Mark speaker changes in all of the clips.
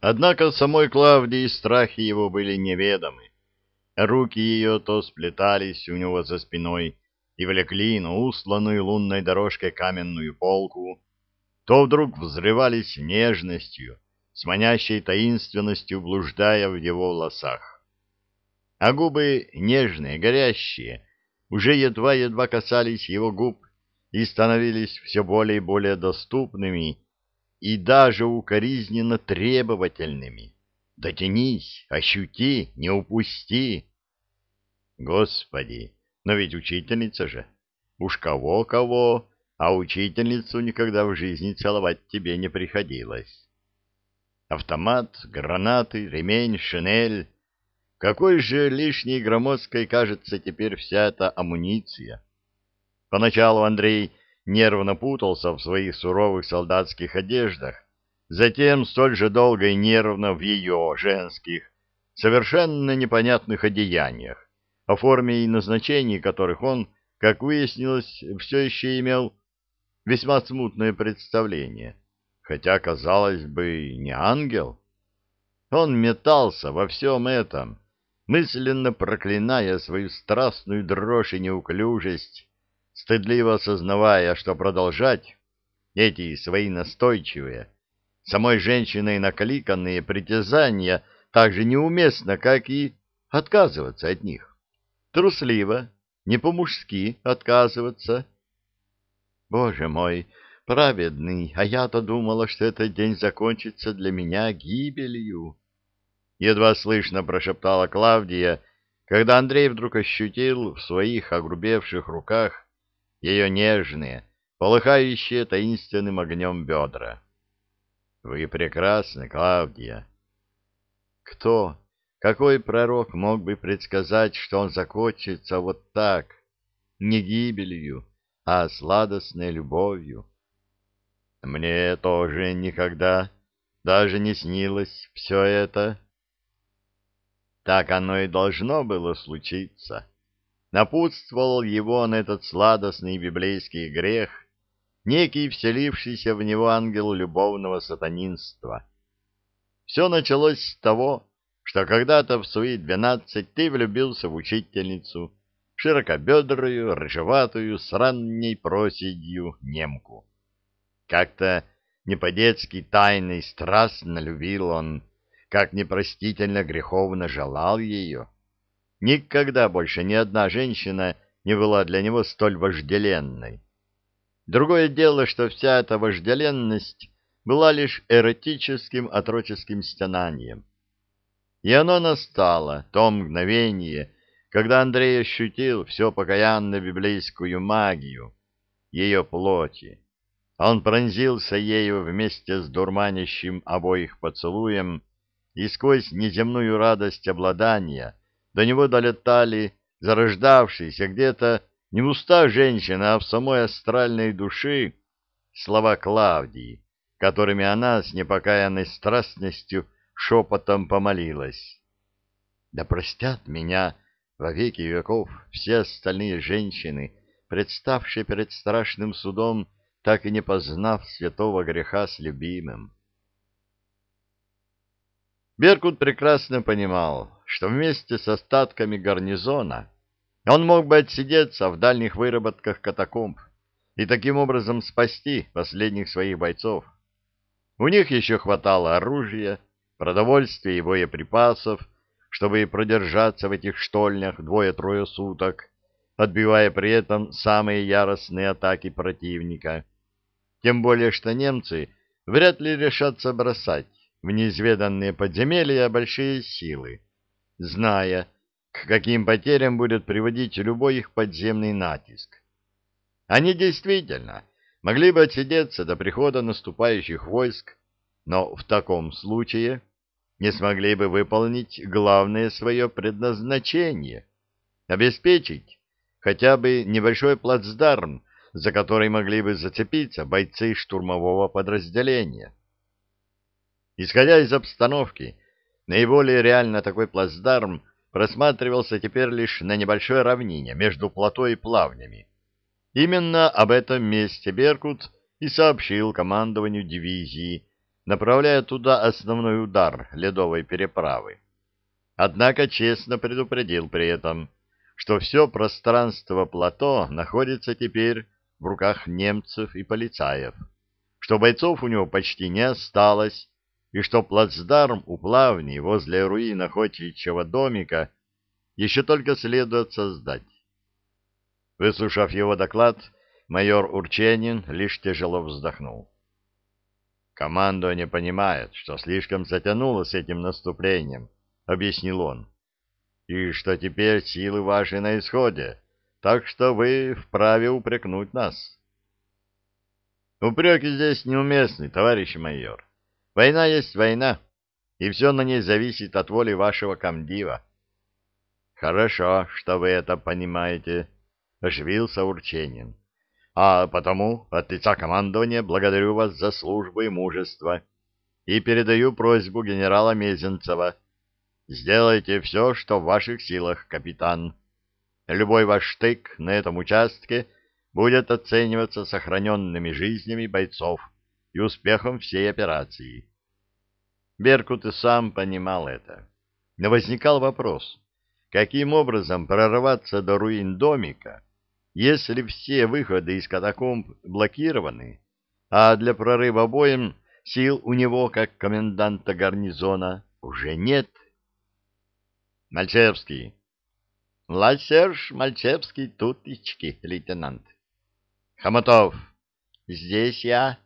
Speaker 1: Однако самой Клавдии страхи его были неведомы. Руки ее то сплетались у него за спиной и влекли на усланную лунной дорожкой каменную полку, то вдруг взрывались нежностью, с манящей таинственностью блуждая в его волосах. А губы нежные, горящие, уже едва-едва касались его губ и становились все более и более доступными и даже укоризненно требовательными. Дотянись, ощути, не упусти. Господи, но ведь учительница же. Уж кого-кого, а учительницу никогда в жизни целовать тебе не приходилось. Автомат, гранаты, ремень, шинель. Какой же лишней громоздкой кажется теперь вся эта амуниция. Поначалу Андрей нервно путался в своих суровых солдатских одеждах, затем столь же долго и нервно в ее женских, совершенно непонятных одеяниях, о форме и назначении которых он, как выяснилось, все еще имел весьма смутное представление, хотя, казалось бы, не ангел. Он метался во всем этом, мысленно проклиная свою страстную дрожь и неуклюжесть, стыдливо осознавая, что продолжать эти свои настойчивые, самой женщиной накликанные притязания так же неуместно, как и отказываться от них. Трусливо, не по-мужски отказываться. Боже мой, праведный, а я-то думала, что этот день закончится для меня гибелью. Едва слышно прошептала Клавдия, когда Андрей вдруг ощутил в своих огрубевших руках ее нежные, полыхающие таинственным огнем бедра. — Вы прекрасны, Клавдия. — Кто? Какой пророк мог бы предсказать, что он закончится вот так, не гибелью, а сладостной любовью? Мне тоже никогда даже не снилось все это. Так оно и должно было случиться. Напутствовал его на этот сладостный библейский грех некий вселившийся в него ангел любовного сатанинства. Все началось с того, что когда-то в свои двенадцать ты влюбился в учительницу, широкобедрую, рыжеватую, с ранней проседью немку. Как-то не по-детски тайно страстно любил он, как непростительно греховно желал ее. Никогда больше ни одна женщина не была для него столь вожделенной. Другое дело, что вся эта вожделенность была лишь эротическим отроческим стенанием. И оно настало, то мгновение, когда Андрей ощутил все покаянно библейскую магию, ее плоти. Он пронзился ею вместе с дурманящим обоих поцелуем, и сквозь неземную радость обладания до него долетали зарождавшиеся где-то не в устах женщины, а в самой астральной души слова Клавдии, которыми она с непокаянной страстностью шепотом помолилась. «Да простят меня во веки веков все остальные женщины, представшие перед страшным судом, так и не познав святого греха с любимым». Беркут прекрасно понимал, что вместе с остатками гарнизона он мог бы отсидеться в дальних выработках катакомб и таким образом спасти последних своих бойцов. У них еще хватало оружия, продовольствия и боеприпасов, чтобы продержаться в этих штольнях двое-трое суток, отбивая при этом самые яростные атаки противника. Тем более, что немцы вряд ли решатся бросать в неизведанные подземелья большие силы, зная, к каким потерям будет приводить любой их подземный натиск. Они действительно могли бы отсидеться до прихода наступающих войск, но в таком случае не смогли бы выполнить главное свое предназначение — обеспечить хотя бы небольшой плацдарм, за который могли бы зацепиться бойцы штурмового подразделения. Исходя из обстановки, наиболее реально такой плацдарм просматривался теперь лишь на небольшой равнине между плато и плавнями. Именно об этом месте Беркут и сообщил командованию дивизии, направляя туда основной удар ледовой переправы. Однако честно предупредил при этом, что все пространство плато находится теперь в руках немцев и полицаев, что бойцов у него почти не осталось, и что плацдарм у плавней возле руин охотничьего домика еще только следует создать. Выслушав его доклад, майор Урченин лишь тяжело вздохнул. «Командование понимает, что слишком затянуло с этим наступлением», — объяснил он, — «и что теперь силы ваши на исходе, так что вы вправе упрекнуть нас». «Упреки здесь неуместны, товарищ майор. Война есть война, и все на ней зависит от воли вашего комдива». «Хорошо, что вы это понимаете», — оживился Урченин. А потому от лица командования благодарю вас за службу и мужество и передаю просьбу генерала Мезенцева. Сделайте все, что в ваших силах, капитан. Любой ваш штык на этом участке будет оцениваться сохраненными жизнями бойцов и успехом всей операции. Беркут и сам понимал это. Но возникал вопрос, каким образом прорваться до руин домика, если все выходы из катакомб блокированы, а для прорыва боем сил у него, как коменданта гарнизона, уже нет. Мальчевский. Ласерж Мальчевский, тутички, лейтенант. Хамотов. Здесь я.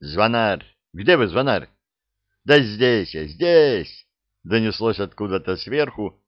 Speaker 1: Звонарь. Где вы, звонарь? Да здесь я, здесь. Донеслось откуда-то сверху,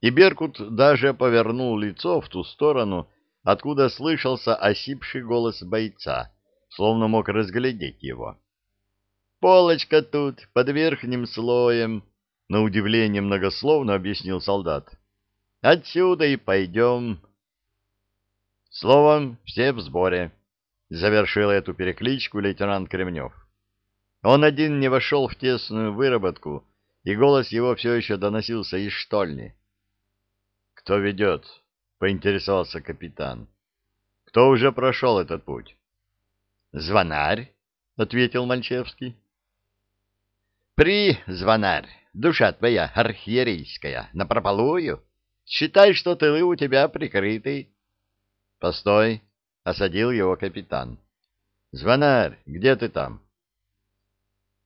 Speaker 1: и Беркут даже повернул лицо в ту сторону, откуда слышался осипший голос бойца, словно мог разглядеть его. «Полочка тут, под верхним слоем», — на удивление многословно объяснил солдат. «Отсюда и пойдем». Словом, все в сборе, — завершил эту перекличку лейтенант Кремнев. Он один не вошел в тесную выработку, и голос его все еще доносился из штольни. «Кто ведет?» — поинтересовался капитан. — Кто уже прошел этот путь? — Звонарь, — ответил Мальчевский. — При, звонарь, душа твоя архиерейская, напропалую. Считай, что тылы у тебя прикрыты. — Постой, — осадил его капитан. — Звонарь, где ты там?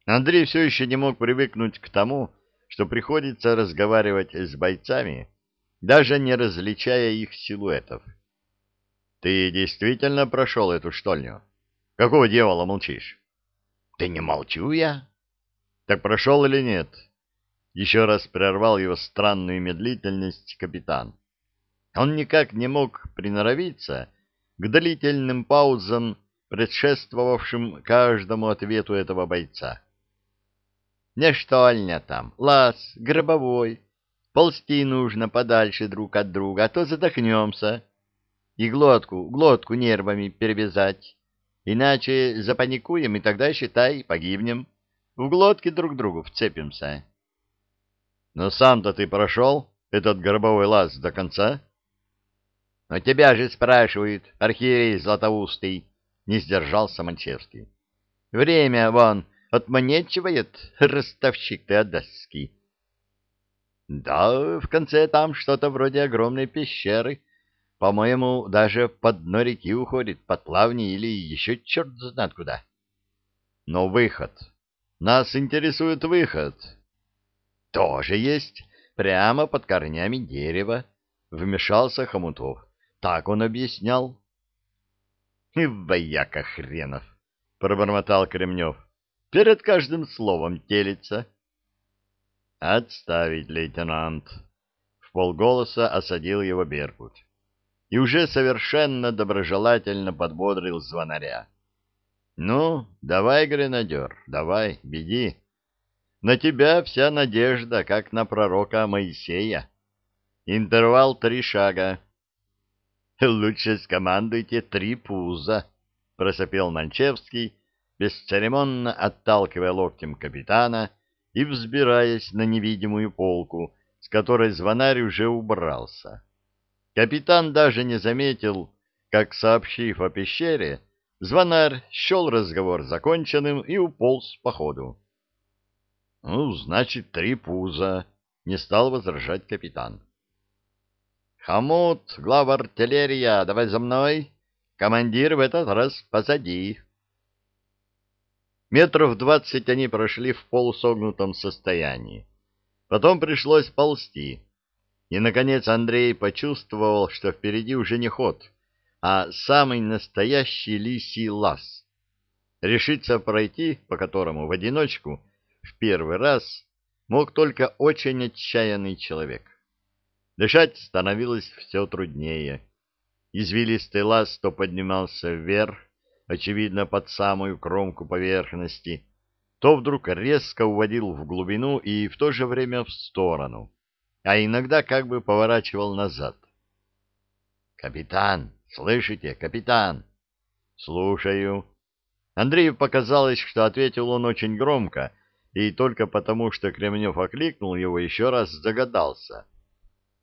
Speaker 1: Андрей все еще не мог привыкнуть к тому, что приходится разговаривать с бойцами, даже не различая их силуэтов. — Ты действительно прошел эту штольню? Какого дьявола молчишь? — Да не молчу я. — Так прошел или нет? Еще раз прервал его странную медлительность капитан. Он никак не мог приноровиться к длительным паузам, предшествовавшим каждому ответу этого бойца. — Не штольня там, лаз, гробовой, Ползти нужно подальше друг от друга, а то задохнемся. И глотку, глотку нервами перевязать. Иначе запаникуем, и тогда, считай, погибнем. В глотке друг другу вцепимся. Но сам-то ты прошел этот горбовой лаз до конца? Но тебя же спрашивают, архиерей Златоустый, не сдержался Манчевский. Время, вон, отмонечивает, ростовщик ты. Да, в конце там что-то вроде огромной пещеры. По-моему, даже под дно реки уходит, под плавни или еще черт знает куда. Но выход. Нас интересует выход. Тоже есть, прямо под корнями дерева. Вмешался Хомутов. Так он объяснял. И вояка хренов, пробормотал Кремнев. Перед каждым словом телится. «Отставить, лейтенант!» — в полголоса осадил его Беркут. И уже совершенно доброжелательно подбодрил звонаря. «Ну, давай, гренадер, давай, беги. На тебя вся надежда, как на пророка Моисея. Интервал три шага». «Лучше скомандуйте три пуза», — просопел Манчевский, бесцеремонно отталкивая локтем капитана — и взбираясь на невидимую полку, с которой звонарь уже убрался. Капитан даже не заметил, как, сообщив о пещере, звонарь счел разговор законченным и уполз по ходу. Ну, значит, три пуза, не стал возражать капитан. Хамут, глава артиллерия, давай за мной. Командир в этот раз позади. Метров двадцать они прошли в полусогнутом состоянии. Потом пришлось ползти. И, наконец, Андрей почувствовал, что впереди уже не ход, а самый настоящий лисий лаз. Решиться пройти, по которому в одиночку, в первый раз, мог только очень отчаянный человек. Дышать становилось все труднее. Извилистый лаз то поднимался вверх, очевидно, под самую кромку поверхности, то вдруг резко уводил в глубину и в то же время в сторону, а иногда как бы поворачивал назад. «Капитан, слышите, капитан?» «Слушаю». Андрею показалось, что ответил он очень громко, и только потому, что Кремнев окликнул его, еще раз загадался.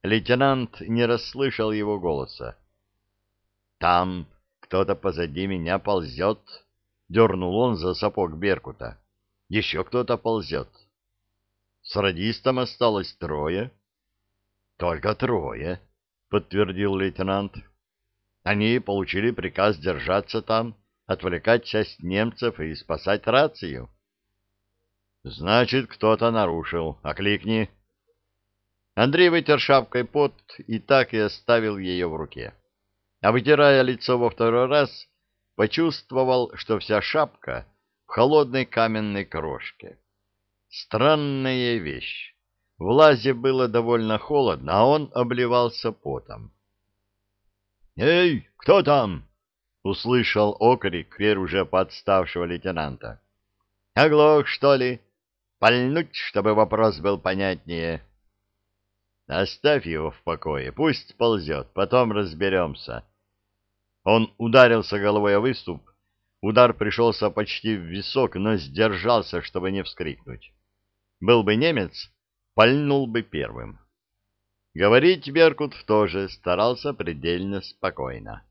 Speaker 1: Лейтенант не расслышал его голоса. «Там кто-то позади меня ползет», — дернул он за сапог Беркута. «Еще кто-то ползет». «С радистом осталось трое». «Только трое», — подтвердил лейтенант. «Они получили приказ держаться там, отвлекать часть немцев и спасать рацию». «Значит, кто-то нарушил. Окликни». Андрей вытер шапкой пот и так и оставил ее в руке. А вытирая лицо во второй раз, почувствовал, что вся шапка в холодной каменной крошке. Странная вещь. В лазе было довольно холодно, а он обливался потом. «Эй, кто там?» — услышал окрик теперь уже подставшего лейтенанта. «Оглох, что ли? Пальнуть, чтобы вопрос был понятнее». Оставь его в покое, пусть ползет, потом разберемся. Он ударился головой о выступ. Удар пришелся почти в висок, но сдержался, чтобы не вскрикнуть. Был бы немец, пальнул бы первым. Говорить Беркут тоже старался предельно спокойно.